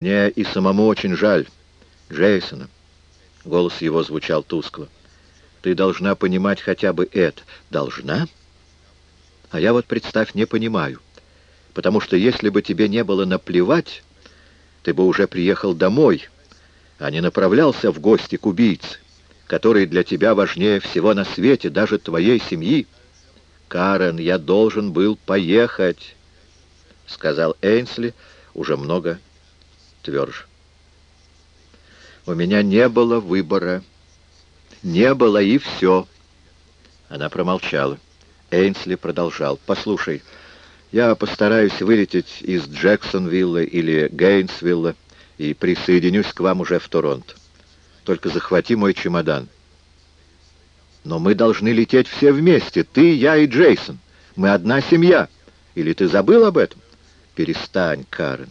Мне и самому очень жаль Джейсона. Голос его звучал тускло. Ты должна понимать хотя бы это. Должна? А я вот, представь, не понимаю. Потому что если бы тебе не было наплевать, ты бы уже приехал домой, а не направлялся в гости к убийце, который для тебя важнее всего на свете, даже твоей семьи. Карен, я должен был поехать, сказал Эйнсли уже много тверже. У меня не было выбора. Не было, и все. Она промолчала. Эйнсли продолжал. «Послушай, я постараюсь вылететь из Джексонвилла или Гейнсвилла и присоединюсь к вам уже в Торонто. Только захвати мой чемодан». «Но мы должны лететь все вместе, ты, я и Джейсон. Мы одна семья. Или ты забыл об этом?» «Перестань, Карен.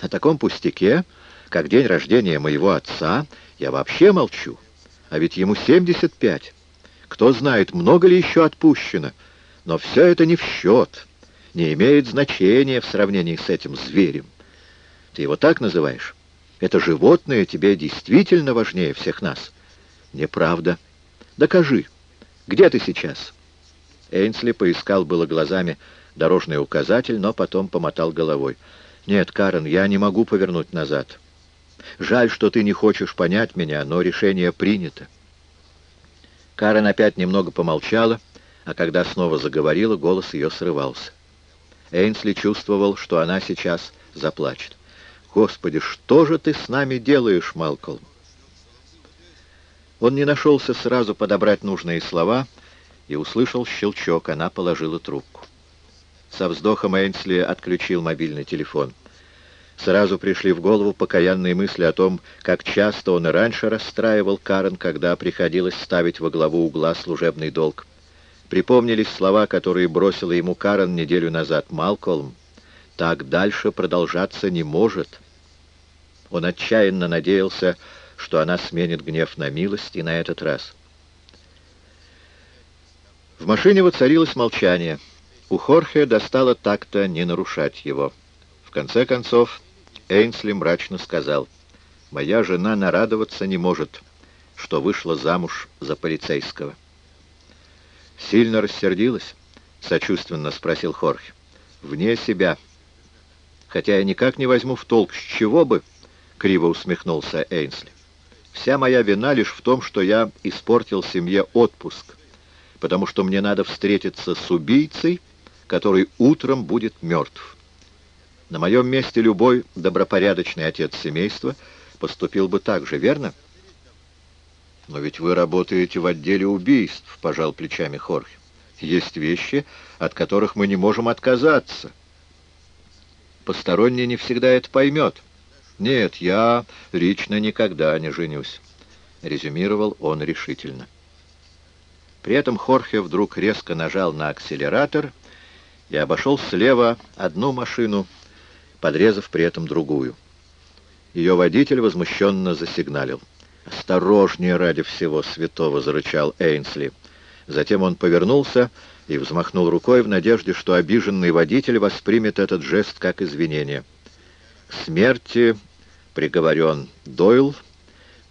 О таком пустяке, как день рождения моего отца, я вообще молчу. А ведь ему 75. Кто знает, много ли еще отпущено. Но все это не в счет, не имеет значения в сравнении с этим зверем. Ты его так называешь? Это животное тебе действительно важнее всех нас. Неправда. Докажи. Где ты сейчас? Эйнсли поискал было глазами дорожный указатель, но потом помотал головой. «Нет, Карен, я не могу повернуть назад. Жаль, что ты не хочешь понять меня, но решение принято». Карен опять немного помолчала, а когда снова заговорила, голос ее срывался. Эйнсли чувствовал, что она сейчас заплачет. «Господи, что же ты с нами делаешь, Малкольм?» Он не нашелся сразу подобрать нужные слова и услышал щелчок, она положила трубку. Со вздохом Эйнсли отключил мобильный телефон. Сразу пришли в голову покаянные мысли о том, как часто он и раньше расстраивал Карен, когда приходилось ставить во главу угла служебный долг. Припомнились слова, которые бросила ему Карен неделю назад. «Малкольм, так дальше продолжаться не может». Он отчаянно надеялся, что она сменит гнев на милость и на этот раз. В машине воцарилось молчание. У Хорхе достало так-то не нарушать его. В конце концов, Эйнсли мрачно сказал, «Моя жена нарадоваться не может, что вышла замуж за полицейского». «Сильно рассердилась?» — сочувственно спросил Хорхе. «Вне себя. Хотя я никак не возьму в толк, с чего бы...» — криво усмехнулся Эйнсли. «Вся моя вина лишь в том, что я испортил семье отпуск, потому что мне надо встретиться с убийцей, который утром будет мертв. На моем месте любой добропорядочный отец семейства поступил бы так же, верно? Но ведь вы работаете в отделе убийств, пожал плечами Хорхе. Есть вещи, от которых мы не можем отказаться. Посторонний не всегда это поймет. Нет, я лично никогда не женюсь, резюмировал он решительно. При этом Хорхе вдруг резко нажал на акселератор и обошел слева одну машину, подрезав при этом другую. Ее водитель возмущенно засигналил. «Осторожнее ради всего святого!» — зарычал Эйнсли. Затем он повернулся и взмахнул рукой в надежде, что обиженный водитель воспримет этот жест как извинение. «К смерти приговорен Дойл,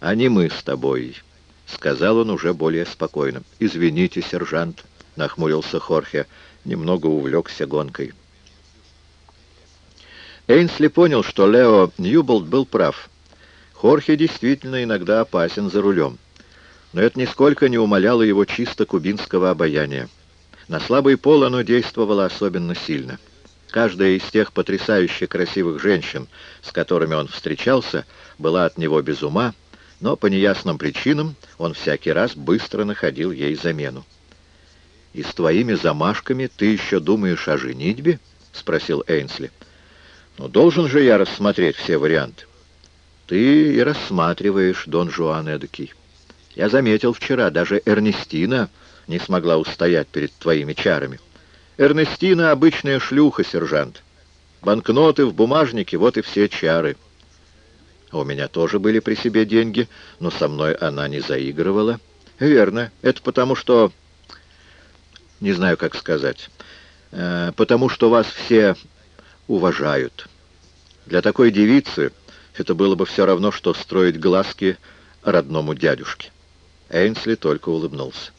а не мы с тобой», — сказал он уже более спокойно. «Извините, сержант», — нахмурился Хорхе, немного увлекся гонкой. Эйнсли понял, что Лео Ньюболт был прав. Хорхе действительно иногда опасен за рулем. Но это нисколько не умаляло его чисто кубинского обаяния. На слабый пол оно действовало особенно сильно. Каждая из тех потрясающе красивых женщин, с которыми он встречался, была от него без ума, но по неясным причинам он всякий раз быстро находил ей замену. «И с твоими замашками ты еще думаешь о женитьбе?» — спросил Эйнсли. Но должен же я рассмотреть все варианты. Ты и рассматриваешь, Дон Жуан эдакий. Я заметил вчера, даже Эрнестина не смогла устоять перед твоими чарами. Эрнестина — обычная шлюха, сержант. Банкноты в бумажнике — вот и все чары. У меня тоже были при себе деньги, но со мной она не заигрывала. Верно. Это потому что... Не знаю, как сказать. Э, потому что вас все уважают. Для такой девицы Это было бы все равно, что строить глазки родному дядюшке. Эйнсли только улыбнулся.